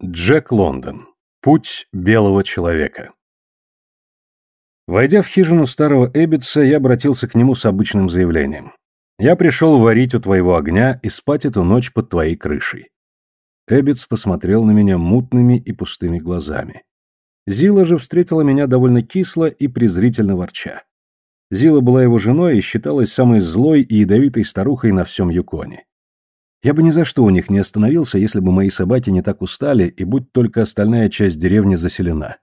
Джек Лондон. Путь белого человека. Войдя в хижину старого Эббитса, я обратился к нему с обычным заявлением. «Я пришел варить у твоего огня и спать эту ночь под твоей крышей». Эббитс посмотрел на меня мутными и пустыми глазами. Зила же встретила меня довольно кисло и презрительно ворча. Зила была его женой и считалась самой злой и ядовитой старухой на всем Юконе. Я бы ни за что у них не остановился, если бы мои собаки не так устали, и будь только остальная часть деревни заселена.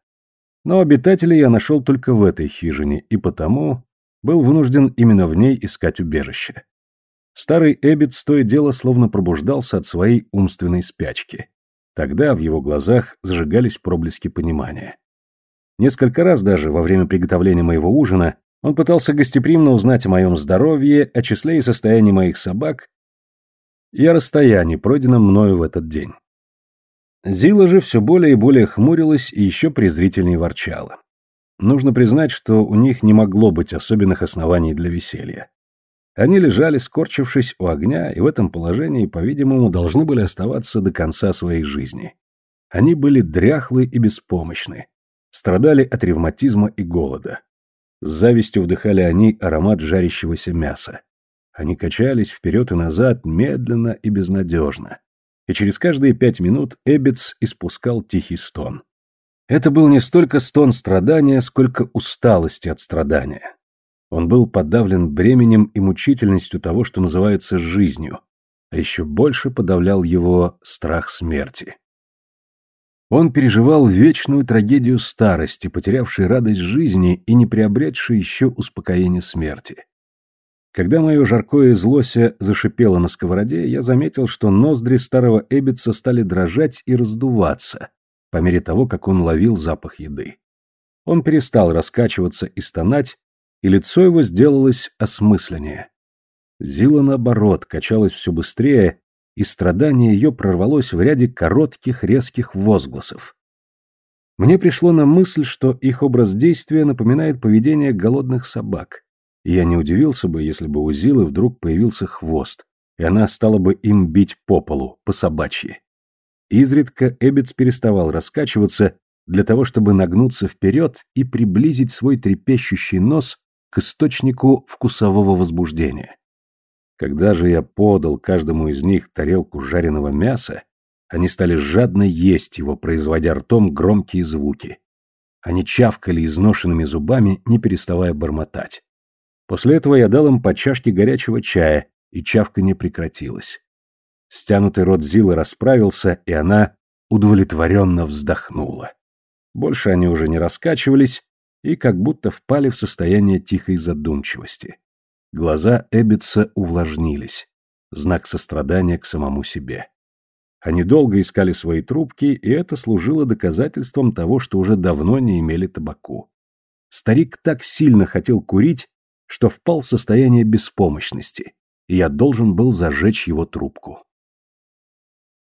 Но обитателей я нашел только в этой хижине, и потому был вынужден именно в ней искать убежище. Старый Эббит то и дело словно пробуждался от своей умственной спячки. Тогда в его глазах зажигались проблески понимания. Несколько раз даже во время приготовления моего ужина он пытался гостеприимно узнать о моем здоровье, о числе и состоянии моих собак и о расстоянии, пройденном мною в этот день. Зила же все более и более хмурилась и еще презрительнее ворчала. Нужно признать, что у них не могло быть особенных оснований для веселья. Они лежали, скорчившись у огня, и в этом положении, по-видимому, должны были оставаться до конца своей жизни. Они были дряхлы и беспомощны, страдали от ревматизма и голода. С завистью вдыхали они аромат жарящегося мяса. Они качались вперед и назад, медленно и безнадежно. И через каждые пять минут Эббетс испускал тихий стон. Это был не столько стон страдания, сколько усталости от страдания. Он был подавлен бременем и мучительностью того, что называется жизнью, а еще больше подавлял его страх смерти. Он переживал вечную трагедию старости, потерявшей радость жизни и не приобретшей еще успокоение смерти. Когда мое жаркое из зашипело на сковороде, я заметил, что ноздри старого Эббитса стали дрожать и раздуваться по мере того, как он ловил запах еды. Он перестал раскачиваться и стонать, и лицо его сделалось осмысленнее. Зила, наоборот, качалась все быстрее, и страдание ее прорвалось в ряде коротких резких возгласов. Мне пришло на мысль, что их образ действия напоминает поведение голодных собак и я не удивился бы, если бы у Зилы вдруг появился хвост, и она стала бы им бить по полу, по собачьи. Изредка Эббетс переставал раскачиваться для того, чтобы нагнуться вперед и приблизить свой трепещущий нос к источнику вкусового возбуждения. Когда же я подал каждому из них тарелку жареного мяса, они стали жадно есть его, производя ртом громкие звуки. Они чавкали изношенными зубами, не переставая бормотать. После этого я дал им по чашке горячего чая, и чавка не прекратилась. Стянутый рот Зилы расправился, и она удовлетворенно вздохнула. Больше они уже не раскачивались и как будто впали в состояние тихой задумчивости. Глаза Эббитса увлажнились. Знак сострадания к самому себе. Они долго искали свои трубки, и это служило доказательством того, что уже давно не имели табаку. Старик так сильно хотел курить, что впал в состояние беспомощности, и я должен был зажечь его трубку.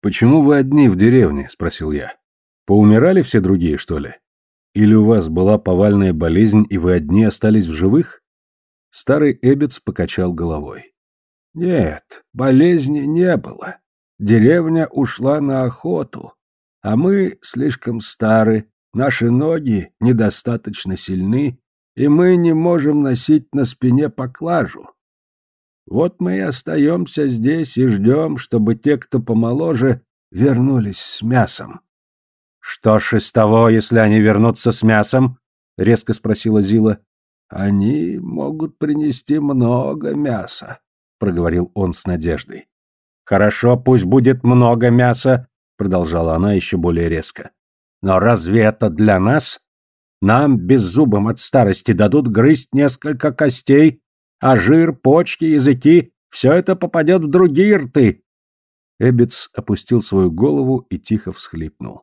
«Почему вы одни в деревне?» — спросил я. «Поумирали все другие, что ли? Или у вас была повальная болезнь, и вы одни остались в живых?» Старый Эббетс покачал головой. «Нет, болезни не было. Деревня ушла на охоту, а мы слишком стары, наши ноги недостаточно сильны, и мы не можем носить на спине поклажу. Вот мы и остаемся здесь и ждем, чтобы те, кто помоложе, вернулись с мясом. — Что ж из того, если они вернутся с мясом? — резко спросила Зила. — Они могут принести много мяса, — проговорил он с надеждой. — Хорошо, пусть будет много мяса, — продолжала она еще более резко. — Но разве это для нас? Нам, беззубым от старости, дадут грызть несколько костей, а жир, почки, языки — все это попадет в другие рты. Эббитс опустил свою голову и тихо всхлипнул.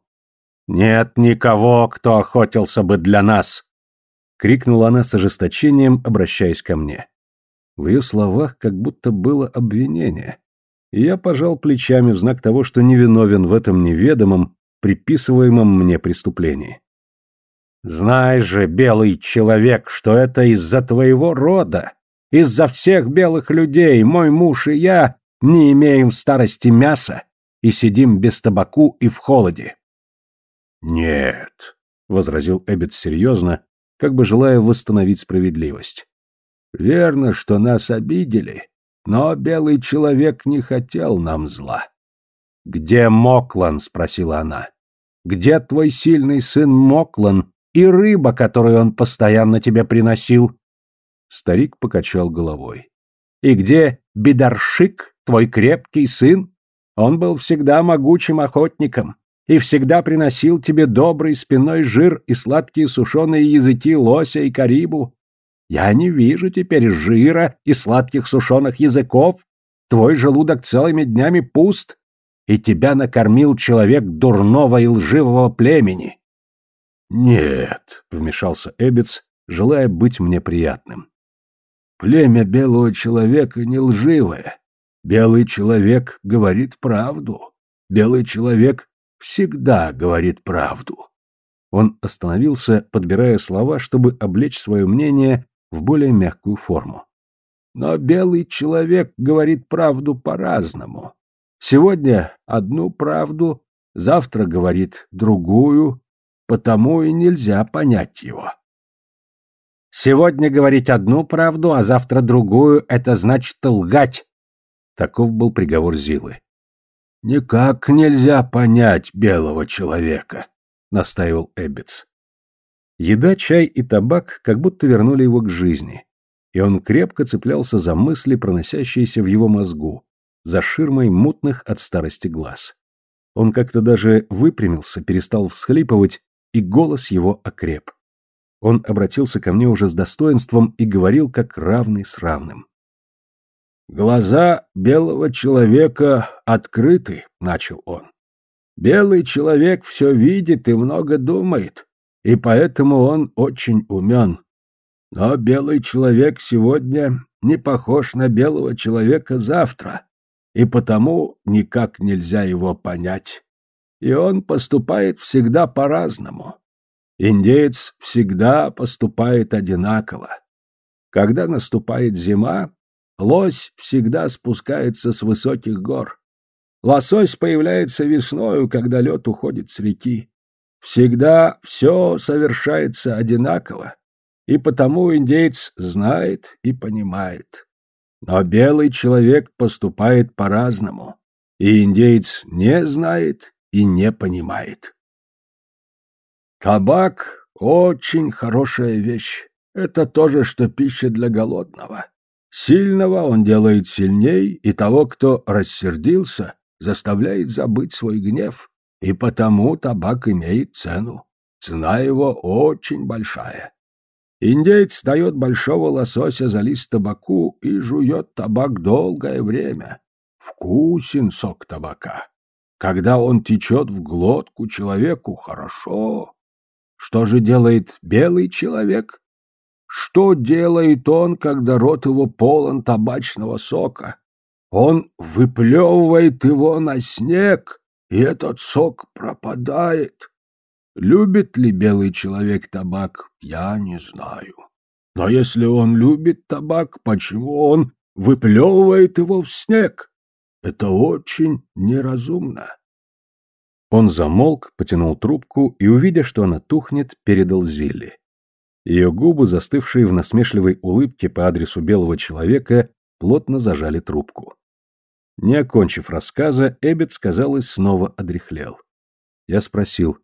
«Нет никого, кто охотился бы для нас!» — крикнула она с ожесточением, обращаясь ко мне. В ее словах как будто было обвинение, и я пожал плечами в знак того, что невиновен в этом неведомом, приписываемом мне преступлении. Знай же, белый человек, что это из-за твоего рода, из-за всех белых людей, мой муж и я не имеем в старости мяса и сидим без табаку и в холоде. Нет, возразил Эббет серьезно, как бы желая восстановить справедливость. Верно, что нас обидели, но белый человек не хотел нам зла. Где Моклан? спросила она. Где твой сильный сын Моклан и рыба, которую он постоянно тебе приносил? Старик покачал головой. И где Бедаршик, твой крепкий сын? Он был всегда могучим охотником и всегда приносил тебе добрый спиной жир и сладкие сушеные языки лося и карибу. Я не вижу теперь жира и сладких сушеных языков. Твой желудок целыми днями пуст, и тебя накормил человек дурного и лживого племени. Нет, вмешался Эббетс, желая быть мне приятным. Племя белого человека не лживое. Белый человек говорит правду. Белый человек всегда говорит правду. Он остановился, подбирая слова, чтобы облечь свое мнение в более мягкую форму. Но белый человек говорит правду по-разному. Сегодня одну правду, завтра говорит другую, потому и нельзя понять его. Сегодня говорить одну правду, а завтра другую — это значит лгать. Таков был приговор Зилы. «Никак нельзя понять белого человека», — настаивал Эббитс. Еда, чай и табак как будто вернули его к жизни, и он крепко цеплялся за мысли, проносящиеся в его мозгу, за ширмой мутных от старости глаз. Он как-то даже выпрямился, перестал всхлипывать, и голос его окреп. Он обратился ко мне уже с достоинством и говорил как равный с равным. «Глаза белого человека открыты», — начал он. «Белый человек все видит и много думает, и поэтому он очень умен. Но белый человек сегодня не похож на белого человека завтра, и потому никак нельзя его понять. И он поступает всегда по-разному. Индеец всегда поступает одинаково. Когда наступает зима, лось всегда спускается с высоких гор. Лосось появляется весною, когда лед уходит с реки. Всегда все совершается одинаково, и потому индейец знает и понимает. Но белый человек поступает по-разному, и индейец не знает и не понимает. Табак — очень хорошая вещь. Это то же, что пища для голодного. Сильного он делает сильней, и того, кто рассердился, заставляет забыть свой гнев. И потому табак имеет цену. Цена его очень большая. Индейец дает большого лосося за лист табаку и жует табак долгое время. Вкусен сок табака. Когда он течет в глотку человеку, хорошо. Что же делает белый человек? Что делает он, когда рот его полон табачного сока? Он выплевывает его на снег, и этот сок пропадает. Любит ли белый человек табак, я не знаю. Но если он любит табак, почему он выплевывает его в снег? Это очень неразумно. Он замолк, потянул трубку и, увидя, что она тухнет, передал Зилли. Ее губы, застывшие в насмешливой улыбке по адресу белого человека, плотно зажали трубку. Не окончив рассказа, Эббет, сказал и снова одряхлел. Я спросил,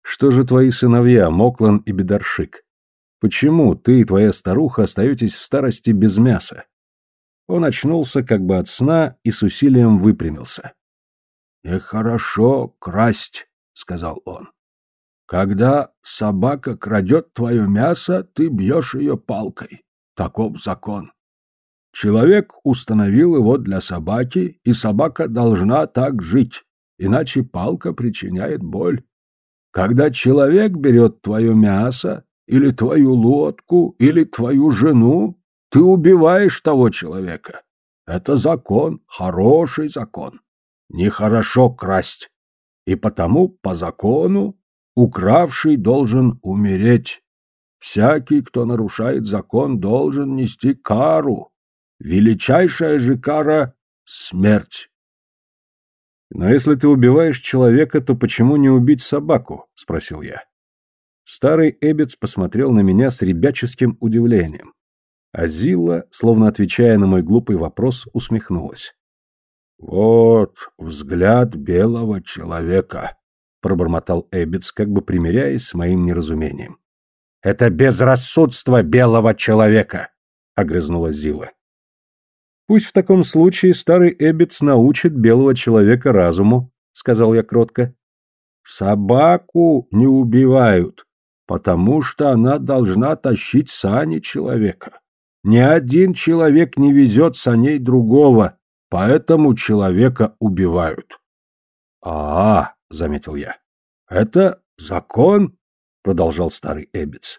«Что же твои сыновья, Моклан и Бедаршик? Почему ты и твоя старуха остаетесь в старости без мяса?» Он очнулся как бы от сна и с усилием выпрямился. «Нехорошо красть», — сказал он. «Когда собака крадет твое мясо, ты бьешь ее палкой. Таков закон. Человек установил его для собаки, и собака должна так жить, иначе палка причиняет боль. Когда человек берет твое мясо, или твою лодку, или твою жену, ты убиваешь того человека. Это закон, хороший закон нехорошо красть, и потому, по закону, укравший должен умереть. Всякий, кто нарушает закон, должен нести кару. Величайшая же кара — смерть. Но если ты убиваешь человека, то почему не убить собаку? спросил я. Старый Эббетс посмотрел на меня с ребяческим удивлением. А Зилла, словно отвечая на мой глупый вопрос, усмехнулась. «Вот взгляд белого человека», — пробормотал Эббетс, как бы примиряясь с моим неразумением. «Это безрассудство белого человека», — огрызнулась Зила. «Пусть в таком случае старый Эббетс научит белого человека разуму», — сказал я кротко. «Собаку не убивают, потому что она должна тащить сани человека. Ни один человек не везет саней другого, поэтому человека убивают». «А, -а — заметил я, — это закон?» — продолжал старый Эббетс.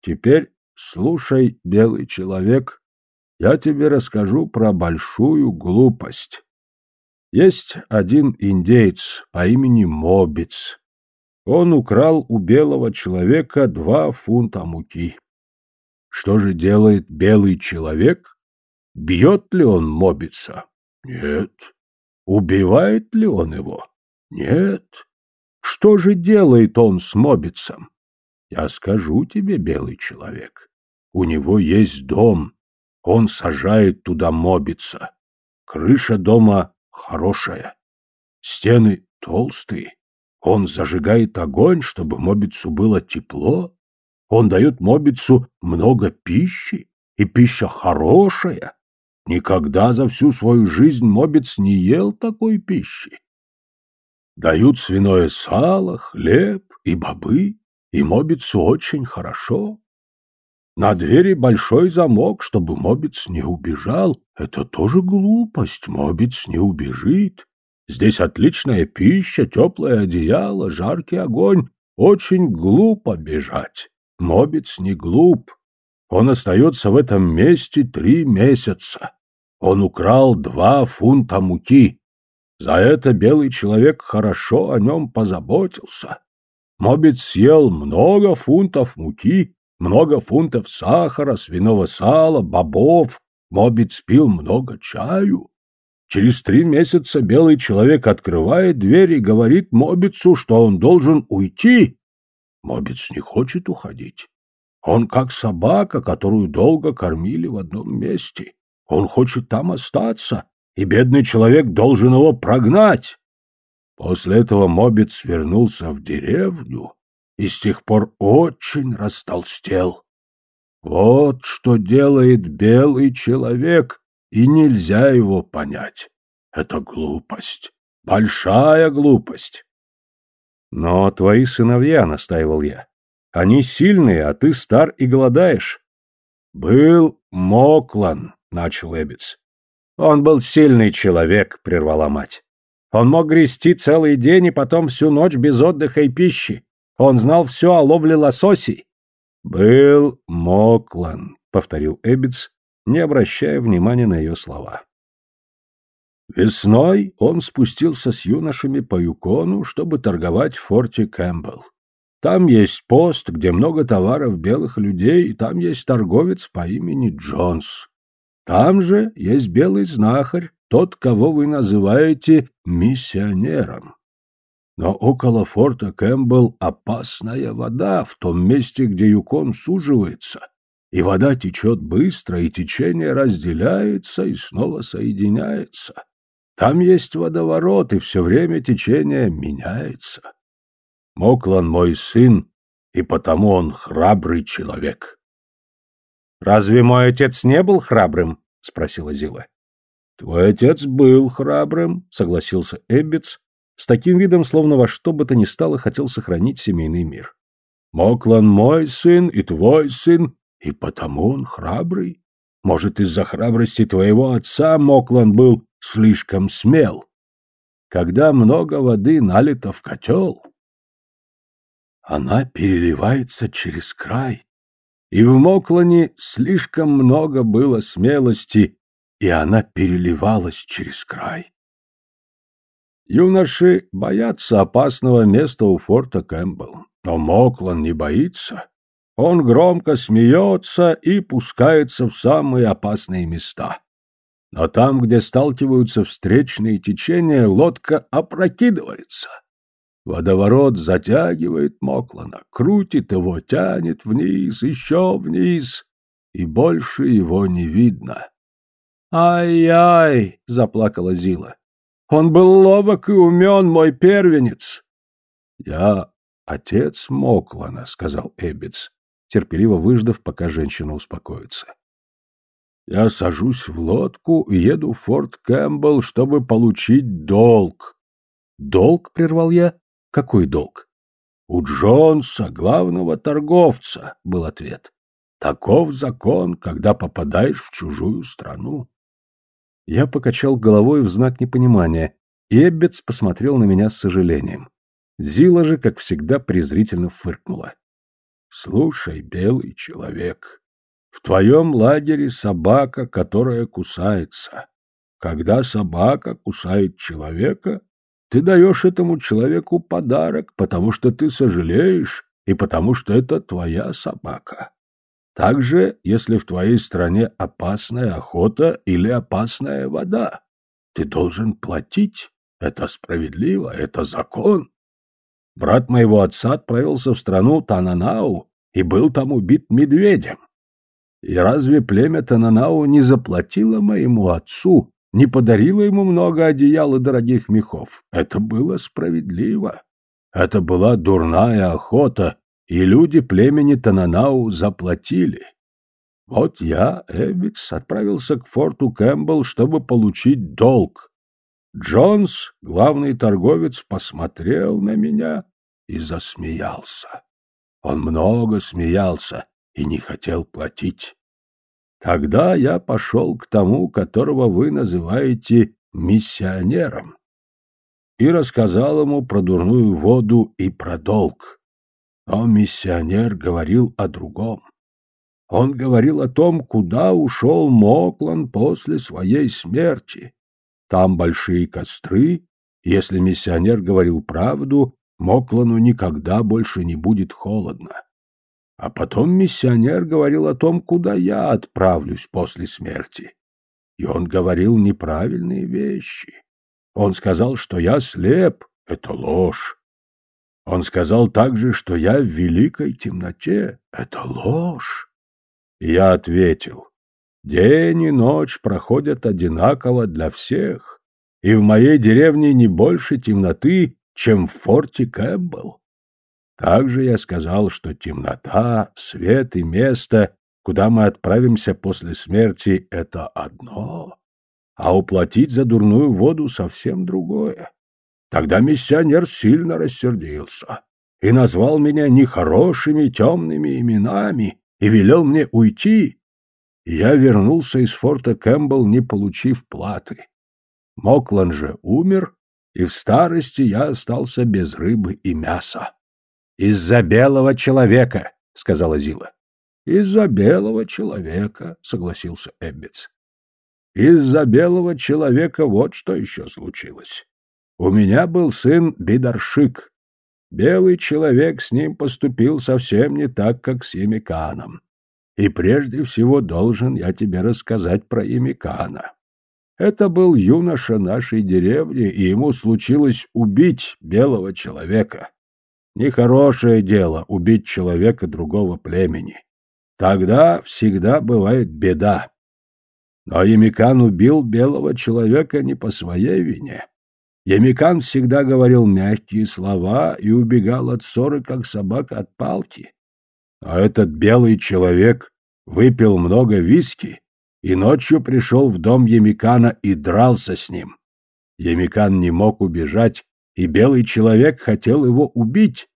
«Теперь слушай, белый человек, я тебе расскажу про большую глупость. Есть один индейец по имени Мобиц. Он украл у белого человека два фунта муки. Что же делает белый человек? Бьет ли он Мобица? Нет. Убивает ли он его? Нет. Что же делает он с Мобицем? Я скажу тебе, белый человек. У него есть дом, он сажает туда мобица. Крыша дома хорошая. Стены толстые. Он зажигает огонь, чтобы мобицу было тепло. Он дает мобицу много пищи, и пища хорошая. Никогда за всю свою жизнь мобиц не ел такой пищи. Дают свиное сало, хлеб и бобы, и мобицу очень хорошо. На двери большой замок, чтобы мобиц не убежал. Это тоже глупость, мобиц не убежит. Здесь отличная пища, теплое одеяло, жаркий огонь. Очень глупо бежать. Мобиц не глуп. Он остается в этом месте три месяца. Он украл два фунта муки. За это белый человек хорошо о нем позаботился. Мобиц съел много фунтов муки, много фунтов сахара, свиного сала, бобов. Мобит пил много чаю. Через три месяца белый человек открывает дверь и говорит Мобицу, что он должен уйти. Мобиц не хочет уходить. Он как собака, которую долго кормили в одном месте. Он хочет там остаться, и бедный человек должен его прогнать. После этого Мобиц вернулся в деревню и с тех пор очень растолстел. Вот что делает белый человек, и нельзя его понять. Это глупость, большая глупость. Но твои сыновья, — настаивал я, — они сильные, а ты стар и голодаешь. Был Моклан, — начал Эббетс. Он был сильный человек, — прервала мать. Он мог грести целый день и потом всю ночь без отдыха и пищи. Он знал все о ловле лососей. «Был Моклан», — повторил Эббитс, не обращая внимания на ее слова. Весной он спустился с юношами по Юкону, чтобы торговать в форте Кэмпбелл. Там есть пост, где много товаров белых людей, и там есть торговец по имени Джонс. Там же есть белый знахарь, тот, кого вы называете миссионером. Но около форта Кэмпбелл опасная вода в том месте, где Юкон суживается, и вода течет быстро, и течение разделяется и снова соединяется. Там есть водоворот, и все время течение меняется. Моклан мой сын, и потому он храбрый человек. «Разве мой отец не был храбрым?» — спросила Зила. «Твой отец был храбрым», — согласился Эббитс, с таким видом, словно во что бы то ни стало хотел сохранить семейный мир. «Моклан мой сын и твой сын, и потому он храбрый. Может, из-за храбрости твоего отца Моклан был слишком смел. Когда много воды налито в котел, она переливается через край. И в Моклане слишком много было смелости, и она переливалась через край. Юноши боятся опасного места у форта Кэмпбелл, но Моклан не боится. Он громко смеется и пускается в самые опасные места. Но там, где сталкиваются встречные течения, лодка опрокидывается. Водоворот затягивает Моклана, крутит его, тянет вниз, еще вниз, и больше его не видно. «Ай-яй!» — заплакала Зила. «Он был ловок и умен, мой первенец!» «Я отец Моклана», — сказал Эббитс, терпеливо выждав, пока женщина успокоится. «Я сажусь в лодку и еду в Форт Кэмпбелл, чтобы получить долг». «Долг?» — прервал я. Какой долг? У Джонса, главного торговца, был ответ. Таков закон, когда попадаешь в чужую страну. Я покачал головой в знак непонимания, и Эббетс посмотрел на меня с сожалением. Зила же, как всегда, презрительно фыркнула. «Слушай, белый человек, в твоем лагере собака, которая кусается. Когда собака кусает человека, ты даешь этому человеку подарок, потому что ты сожалеешь и потому что это твоя собака. Также, если в твоей стране опасная охота или опасная вода, ты должен платить. Это справедливо, это закон. Брат моего отца отправился в страну Тананау и был там убит медведем. И разве племя Тананау не заплатило моему отцу не подарила ему много одеял и дорогих мехов. Это было справедливо. Это была дурная охота, и люди племени Тананау заплатили. Вот я, Эббитс, отправился к форту Кэмпбелл, чтобы получить долг. Джонс, главный торговец, посмотрел на меня и засмеялся. Он много смеялся и не хотел платить. Тогда я пошел к тому, которого вы называете миссионером, и рассказал ему про дурную воду и про долг. Но миссионер говорил о другом. Он говорил о том, куда ушел Моклан после своей смерти. Там большие костры. Если миссионер говорил правду, Моклану никогда больше не будет холодно. А потом миссионер говорил о том, куда я отправлюсь после смерти. И он говорил неправильные вещи. Он сказал, что я слеп. Это ложь. Он сказал также, что я в великой темноте. Это ложь. Я ответил, день и ночь проходят одинаково для всех, и в моей деревне не больше темноты, чем в форте Кэмпбелл. Также я сказал, что темнота, свет и место, куда мы отправимся после смерти, — это одно, а уплатить за дурную воду совсем другое. Тогда миссионер сильно рассердился и назвал меня нехорошими темными именами и велел мне уйти. Я вернулся из форта Кэмпбелл, не получив платы. Моклан же умер, и в старости я остался без рыбы и мяса. «Из-за белого человека», — сказала Зила. «Из-за белого человека», — согласился Эббитс. «Из-за белого человека вот что еще случилось. У меня был сын Бидаршик. Белый человек с ним поступил совсем не так, как с Емиканом. И прежде всего должен я тебе рассказать про Емикана. Это был юноша нашей деревни, и ему случилось убить белого человека. Нехорошее дело убить человека другого племени. Тогда всегда бывает беда. Но Ямикан убил белого человека не по своей вине. Ямикан всегда говорил мягкие слова и убегал от ссоры, как собака от палки. А этот белый человек выпил много виски и ночью пришел в дом Ямикана и дрался с ним. Ямикан не мог убежать, и белый человек хотел его убить.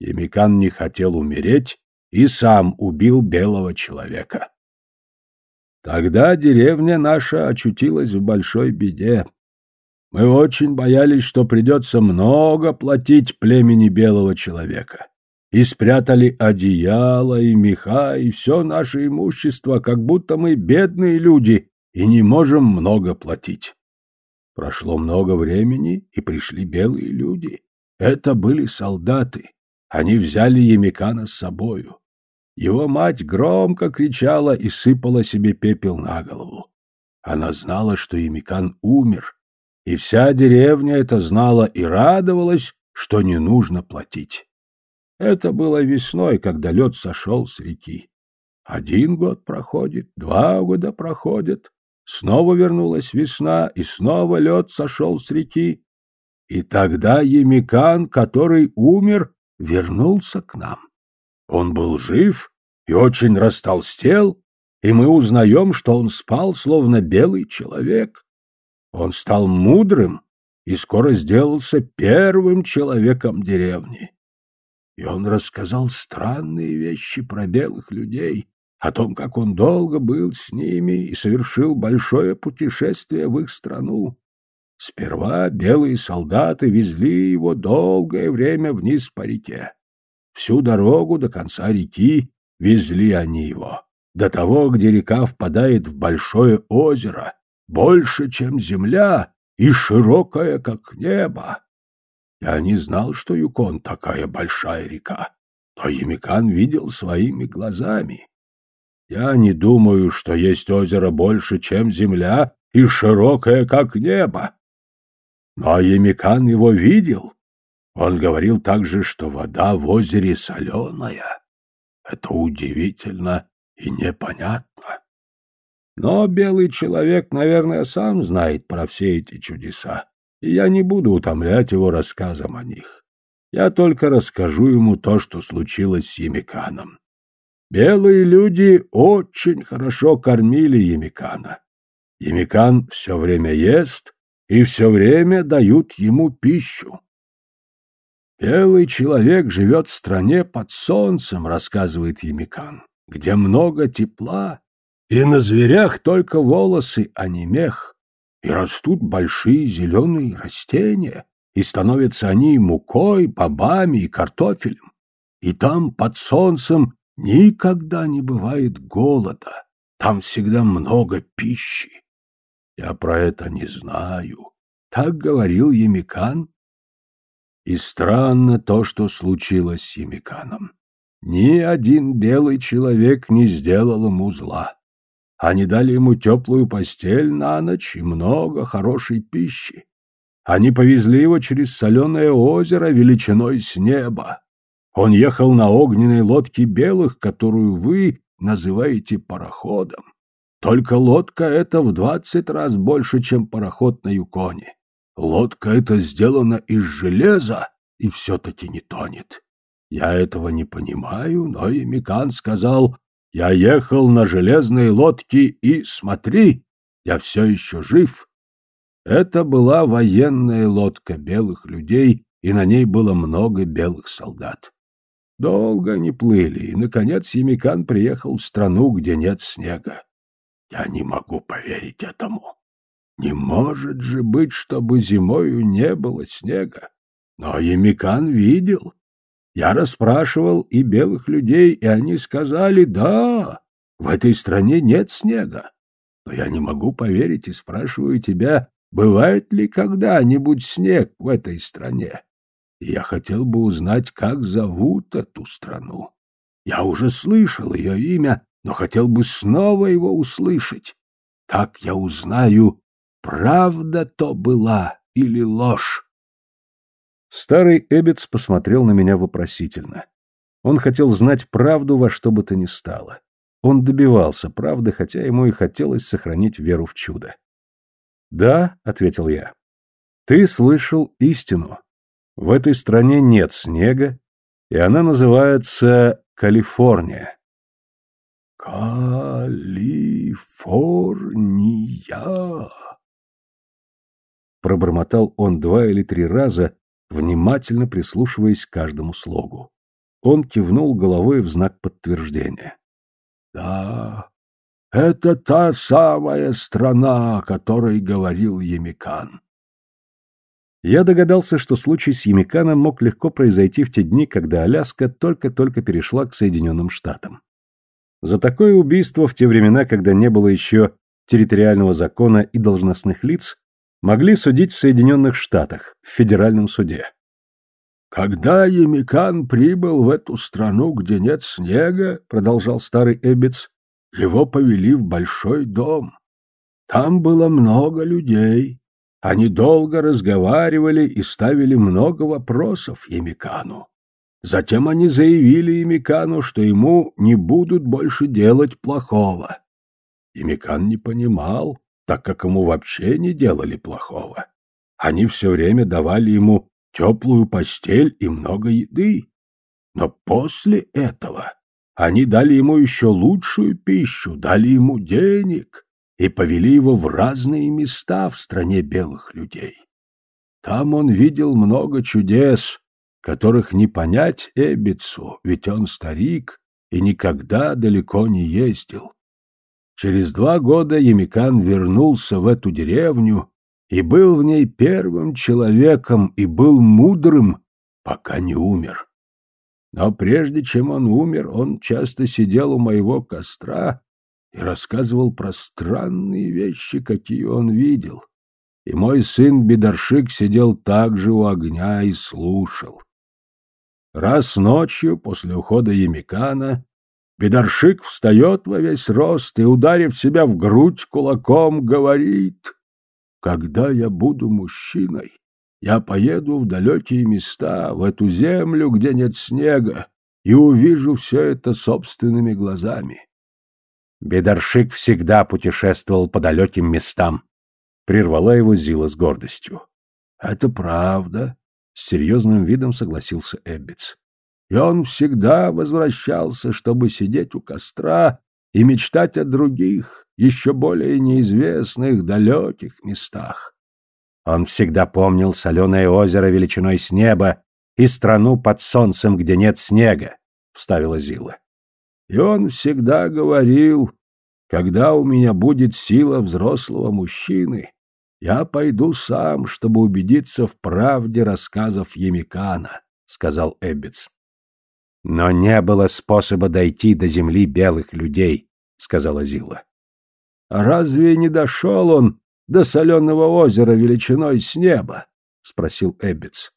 Ямикан не хотел умереть и сам убил белого человека. Тогда деревня наша очутилась в большой беде. Мы очень боялись, что придется много платить племени белого человека. И спрятали одеяло, и меха, и все наше имущество, как будто мы бедные люди и не можем много платить. Прошло много времени, и пришли белые люди. Это были солдаты. Они взяли Емикана с собою. Его мать громко кричала и сыпала себе пепел на голову. Она знала, что Емикан умер, и вся деревня это знала и радовалась, что не нужно платить. Это было весной, когда лед сошел с реки. Один год проходит, два года проходят, снова вернулась весна, и снова лед сошел с реки. И тогда Емикан, который умер, вернулся к нам. Он был жив и очень растолстел, и мы узнаем, что он спал, словно белый человек. Он стал мудрым и скоро сделался первым человеком деревни. И он рассказал странные вещи про белых людей, о том, как он долго был с ними и совершил большое путешествие в их страну. Сперва белые солдаты везли его долгое время вниз по реке. Всю дорогу до конца реки везли они его, до того, где река впадает в большое озеро, больше, чем земля, и широкое, как небо. Я не знал, что Юкон такая большая река, но Ямикан видел своими глазами. Я не думаю, что есть озеро больше, чем земля, и широкое, как небо. Но Ямикан его видел. Он говорил также, что вода в озере соленая. Это удивительно и непонятно. Но белый человек, наверное, сам знает про все эти чудеса, и я не буду утомлять его рассказом о них. Я только расскажу ему то, что случилось с Емиканом. Белые люди очень хорошо кормили Емикана. Емикан все время ест, и все время дают ему пищу. Белый человек живет в стране под солнцем, рассказывает Емикан, где много тепла, и на зверях только волосы, а не мех, и растут большие зеленые растения, и становятся они мукой, бобами и картофелем. И там под солнцем никогда не бывает голода, там всегда много пищи. Я про это не знаю. Так говорил Емикан. И странно то, что случилось с Емиканом. Ни один белый человек не сделал ему зла. Они дали ему теплую постель на ночь и много хорошей пищи. Они повезли его через соленое озеро величиной с неба. Он ехал на огненной лодке белых, которую вы называете пароходом. Только лодка эта в двадцать раз больше, чем пароход на Юконе. Лодка эта сделана из железа и все-таки не тонет. Я этого не понимаю, но и Микан сказал, я ехал на железной лодке и, смотри, я все еще жив. Это была военная лодка белых людей, и на ней было много белых солдат. Долго они плыли, и, наконец, Емикан приехал в страну, где нет снега. Я не могу поверить этому. Не может же быть, чтобы зимою не было снега. Но Емикан видел. Я расспрашивал и белых людей, и они сказали, да, в этой стране нет снега. Но я не могу поверить и спрашиваю тебя, бывает ли когда-нибудь снег в этой стране? И я хотел бы узнать, как зовут эту страну. Я уже слышал ее имя, но хотел бы снова его услышать. Так я узнаю, правда то была или ложь. Старый Эббетс посмотрел на меня вопросительно. Он хотел знать правду во что бы то ни стало. Он добивался правды, хотя ему и хотелось сохранить веру в чудо. «Да», — ответил я, — «ты слышал истину. В этой стране нет снега, и она называется Калифорния». «Калифорния», — пробормотал он два или три раза, внимательно прислушиваясь к каждому слогу. Он кивнул головой в знак подтверждения. «Да, это та самая страна, о которой говорил Емикан». Я догадался, что случай с Емиканом мог легко произойти в те дни, когда Аляска только-только перешла к Соединенным Штатам. За такое убийство в те времена, когда не было еще территориального закона и должностных лиц, могли судить в Соединенных Штатах, в федеральном суде. «Когда Емикан прибыл в эту страну, где нет снега, — продолжал старый Эббитс, — его повели в большой дом. Там было много людей. Они долго разговаривали и ставили много вопросов Емикану. Затем они заявили Емикану, что ему не будут больше делать плохого. Емикан не понимал, так как ему вообще не делали плохого. Они все время давали ему теплую постель и много еды. Но после этого они дали ему еще лучшую пищу, дали ему денег, и повели его в разные места в стране белых людей. Там он видел много чудес, которых не понять Эббицу, ведь он старик и никогда далеко не ездил. Через два года Ямикан вернулся в эту деревню и был в ней первым человеком и был мудрым, пока не умер. Но прежде чем он умер, он часто сидел у моего костра и рассказывал про странные вещи, какие он видел. И мой сын Бедаршик сидел также у огня и слушал. Раз ночью, после ухода Емикана, Бедаршик встает во весь рост и, ударив себя в грудь кулаком, говорит, «Когда я буду мужчиной, я поеду в далекие места, в эту землю, где нет снега, и увижу все это собственными глазами. Бедаршик всегда путешествовал по далеким местам. Прервала его Зила с гордостью. «Это правда», — с серьезным видом согласился Эббитс. «И он всегда возвращался, чтобы сидеть у костра и мечтать о других, еще более неизвестных, далеких местах. Он всегда помнил соленое озеро величиной с неба и страну под солнцем, где нет снега», — вставила Зила. И он всегда говорил, когда у меня будет сила взрослого мужчины, я пойду сам, чтобы убедиться в правде рассказов Емикана, — сказал Эббитс. Но не было способа дойти до земли белых людей, — сказала Зила. Разве не дошел он до соленого озера величиной с неба? — спросил Эббитс.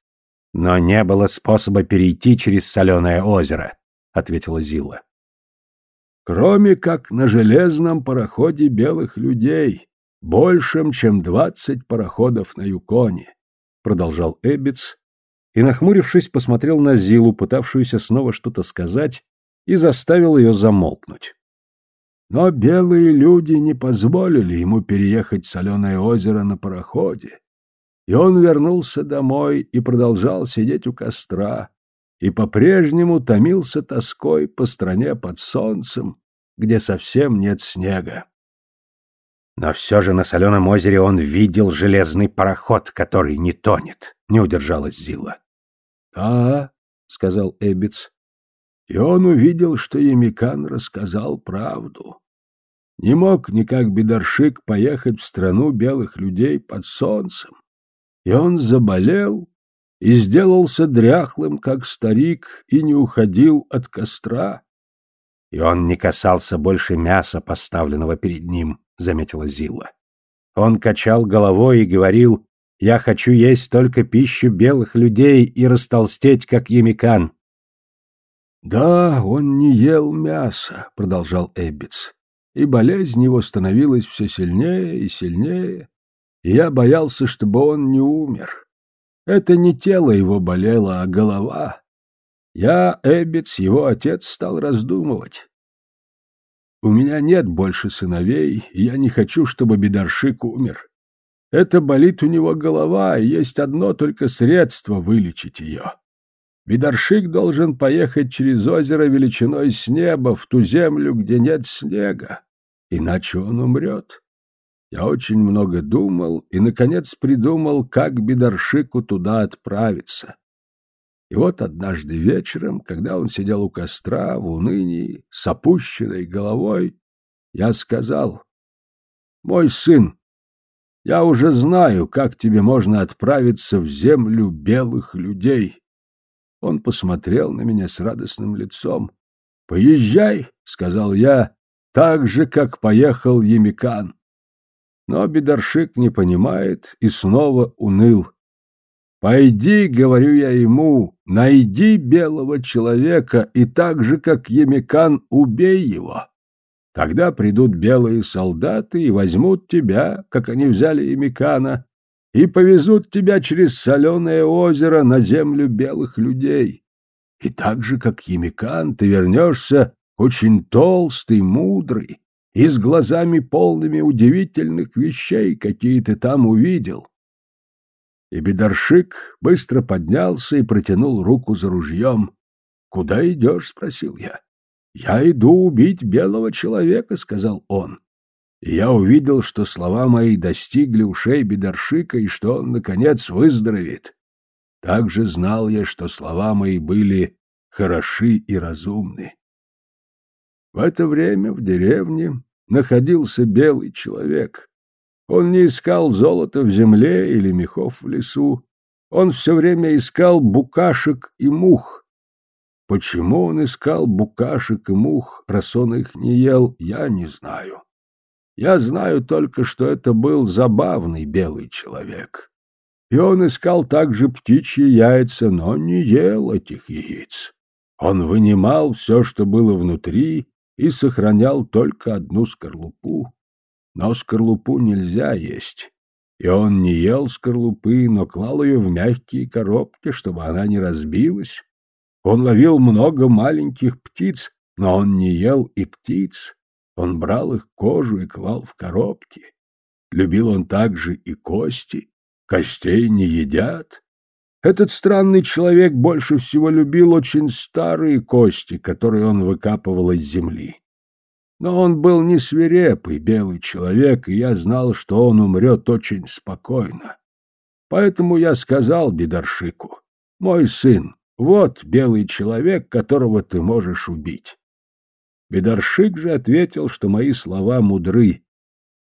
Но не было способа перейти через соленое озеро, — ответила Зила кроме как на железном пароходе белых людей, большим, чем двадцать пароходов на Юконе, продолжал Эббитс и, нахмурившись, посмотрел на Зилу, пытавшуюся снова что-то сказать, и заставил ее замолкнуть. Но белые люди не позволили ему переехать соленое озеро на пароходе, и он вернулся домой и продолжал сидеть у костра, и по-прежнему томился тоской по стране под солнцем, где совсем нет снега. Но все же на соленом озере он видел железный пароход, который не тонет, не удержалась Зила. — Да, — сказал Эббитс, — и он увидел, что Емикан рассказал правду. Не мог никак бедаршик поехать в страну белых людей под солнцем, и он заболел и сделался дряхлым, как старик, и не уходил от костра. И он не касался больше мяса, поставленного перед ним, заметила Зила. Он качал головой и говорил, «Я хочу есть только пищу белых людей и растолстеть, как Емикан». «Да, он не ел мяса», — продолжал Эббитс, «и болезнь его становилась все сильнее и сильнее, и я боялся, чтобы он не умер. Это не тело его болело, а голова. Я, Эббитс, его отец, стал раздумывать. У меня нет больше сыновей, и я не хочу, чтобы Бедаршик умер. Это болит у него голова, и есть одно только средство вылечить ее. Бедаршик должен поехать через озеро величиной с неба в ту землю, где нет снега, иначе он умрет. Я очень много думал и, наконец, придумал, как Бедаршику туда отправиться. И вот однажды вечером, когда он сидел у костра в унынии, с опущенной головой, я сказал, «Мой сын, я уже знаю, как тебе можно отправиться в землю белых людей». Он посмотрел на меня с радостным лицом. «Поезжай», — сказал я, — «так же, как поехал Емикан». Но Бедаршик не понимает и снова уныл. «Пойди, — говорю я ему, — найди белого человека и так же, как Емикан, убей его. Тогда придут белые солдаты и возьмут тебя, как они взяли Ямикана, и повезут тебя через соленое озеро на землю белых людей. И так же, как Ямикан, ты вернешься очень толстый, мудрый и с глазами полными удивительных вещей, какие ты там увидел. И Бедаршик быстро поднялся и протянул руку за ружьем. — Куда идешь? — спросил я. — Я иду убить белого человека, — сказал он. Я увидел, что слова мои достигли ушей Бедаршика и что он, наконец, выздоровеет. Также знал я, что слова мои были хороши и разумны. В это время в деревне находился белый человек, он не искал золота в земле или мехов в лесу. Он все время искал букашек и мух. Почему он искал букашек и мух, раз он их не ел, я не знаю. Я знаю только, что это был забавный белый человек. И он искал также птичьи яйца, но не ел этих яиц. Он вынимал все, что было внутри, и сохранял только одну скорлупу. Но скорлупу нельзя есть. И он не ел скорлупы, но клал ее в мягкие коробки, чтобы она не разбилась. Он ловил много маленьких птиц, но он не ел и птиц. Он брал их кожу и клал в коробки. Любил он также и кости. Костей не едят. Этот странный человек больше всего любил очень старые кости, которые он выкапывал из земли. Но он был не свирепый белый человек, и я знал, что он умрет очень спокойно. Поэтому я сказал Бедаршику, «Мой сын, вот белый человек, которого ты можешь убить». Бедаршик же ответил, что мои слова мудры.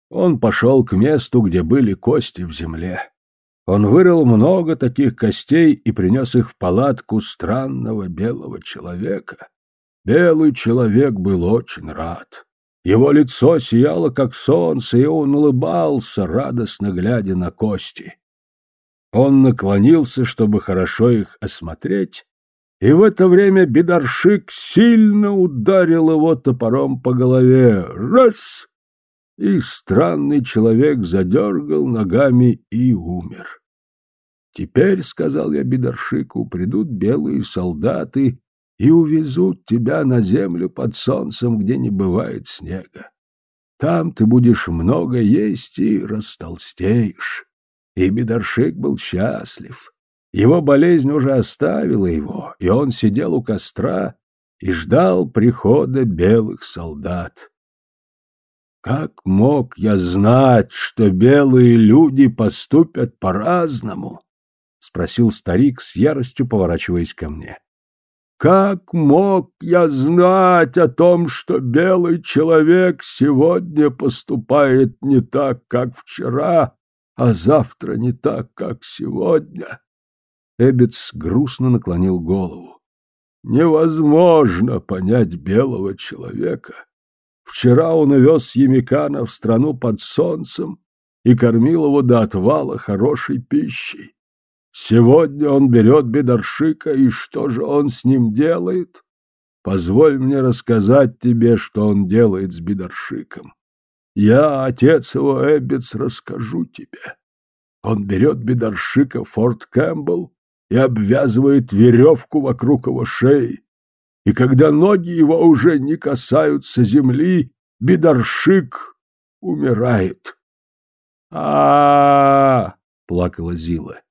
Он пошел к месту, где были кости в земле. Он вырыл много таких костей и принес их в палатку странного белого человека. Белый человек был очень рад. Его лицо сияло, как солнце, и он улыбался, радостно глядя на кости. Он наклонился, чтобы хорошо их осмотреть, и в это время бедаршик сильно ударил его топором по голове. Раз! И странный человек задергал ногами и умер. «Теперь, — сказал я бедаршику, — придут белые солдаты и увезут тебя на землю под солнцем, где не бывает снега. Там ты будешь много есть и растолстеешь. И Бедаршик был счастлив. Его болезнь уже оставила его, и он сидел у костра и ждал прихода белых солдат. Как мог я знать, что белые люди поступят по-разному? — спросил старик с яростью, поворачиваясь ко мне. Как мог я знать о том, что белый человек сегодня поступает не так, как вчера, а завтра не так, как сегодня? Эббетс грустно наклонил голову. Невозможно понять белого человека. Вчера он увез Емикана в страну под солнцем и кормил его до отвала хорошей пищей. Сегодня он берет бедаршика, и что же он с ним делает? Позволь мне рассказать тебе, что он делает с бедаршиком. Я, отец его, Эббетс, расскажу тебе. Он берет бедаршика Форт Кэмпбелл и обвязывает веревку вокруг его шеи. И когда ноги его уже не касаются земли, бедаршик умирает. а, -а, -а, -а плакала Зила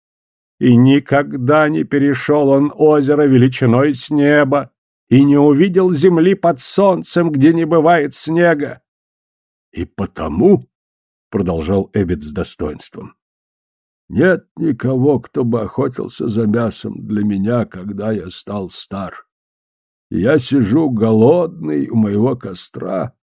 и никогда не перешел он озеро величиной с неба, и не увидел земли под солнцем, где не бывает снега. — И потому, — продолжал Эббит с достоинством, — нет никого, кто бы охотился за мясом для меня, когда я стал стар. Я сижу голодный у моего костра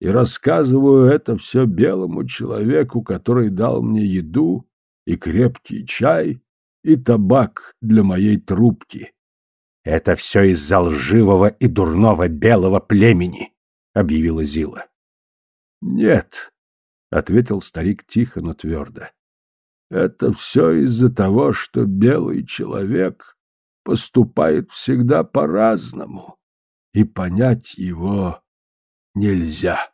и рассказываю это все белому человеку, который дал мне еду и крепкий чай, и табак для моей трубки. — Это все из-за лживого и дурного белого племени, — объявила Зила. — Нет, — ответил старик тихо, но твердо. — Это все из-за того, что белый человек поступает всегда по-разному, и понять его нельзя.